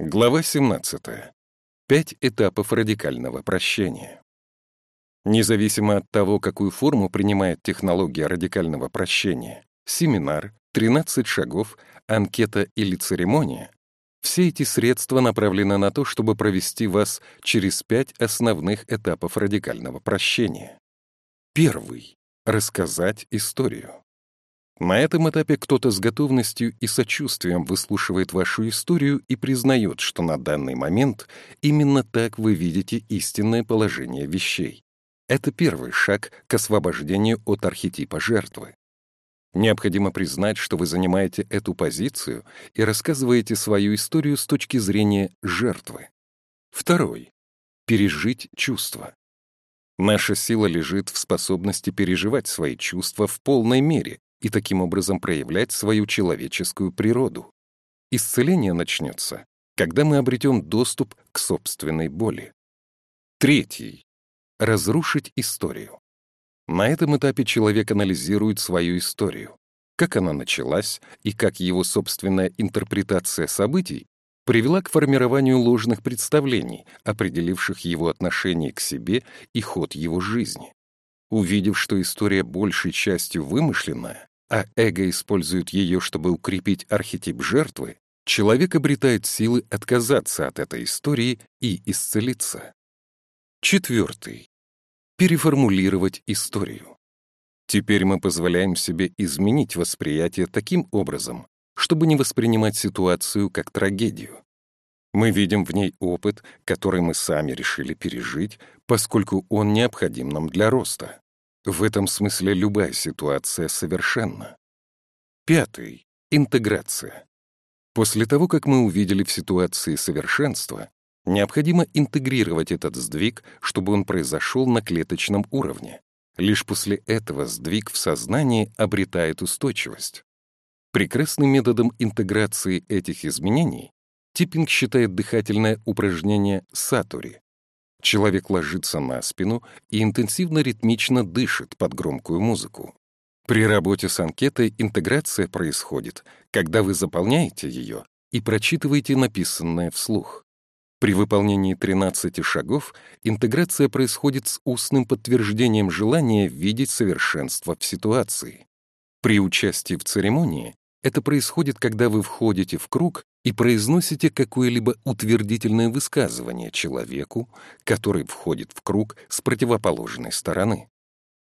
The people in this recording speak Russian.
Глава 17. Пять этапов радикального прощения. Независимо от того, какую форму принимает технология радикального прощения, семинар, 13 шагов, анкета или церемония, все эти средства направлены на то, чтобы провести вас через пять основных этапов радикального прощения. Первый — рассказать историю. На этом этапе кто-то с готовностью и сочувствием выслушивает вашу историю и признает, что на данный момент именно так вы видите истинное положение вещей. Это первый шаг к освобождению от архетипа жертвы. Необходимо признать, что вы занимаете эту позицию и рассказываете свою историю с точки зрения жертвы. Второй. Пережить чувства. Наша сила лежит в способности переживать свои чувства в полной мере, и таким образом проявлять свою человеческую природу. Исцеление начнется, когда мы обретем доступ к собственной боли. Третий. Разрушить историю. На этом этапе человек анализирует свою историю, как она началась и как его собственная интерпретация событий привела к формированию ложных представлений, определивших его отношение к себе и ход его жизни. Увидев, что история большей частью вымышленная, а эго использует ее, чтобы укрепить архетип жертвы, человек обретает силы отказаться от этой истории и исцелиться. Четвертый. Переформулировать историю. Теперь мы позволяем себе изменить восприятие таким образом, чтобы не воспринимать ситуацию как трагедию. Мы видим в ней опыт, который мы сами решили пережить, поскольку он необходим нам для роста. В этом смысле любая ситуация совершенна. Пятый. Интеграция. После того, как мы увидели в ситуации совершенство, необходимо интегрировать этот сдвиг, чтобы он произошел на клеточном уровне. Лишь после этого сдвиг в сознании обретает устойчивость. Прекрасным методом интеграции этих изменений Типпинг считает дыхательное упражнение сатури, Человек ложится на спину и интенсивно-ритмично дышит под громкую музыку. При работе с анкетой интеграция происходит, когда вы заполняете ее и прочитываете написанное вслух. При выполнении 13 шагов интеграция происходит с устным подтверждением желания видеть совершенство в ситуации. При участии в церемонии это происходит, когда вы входите в круг и произносите какое-либо утвердительное высказывание человеку, который входит в круг с противоположной стороны.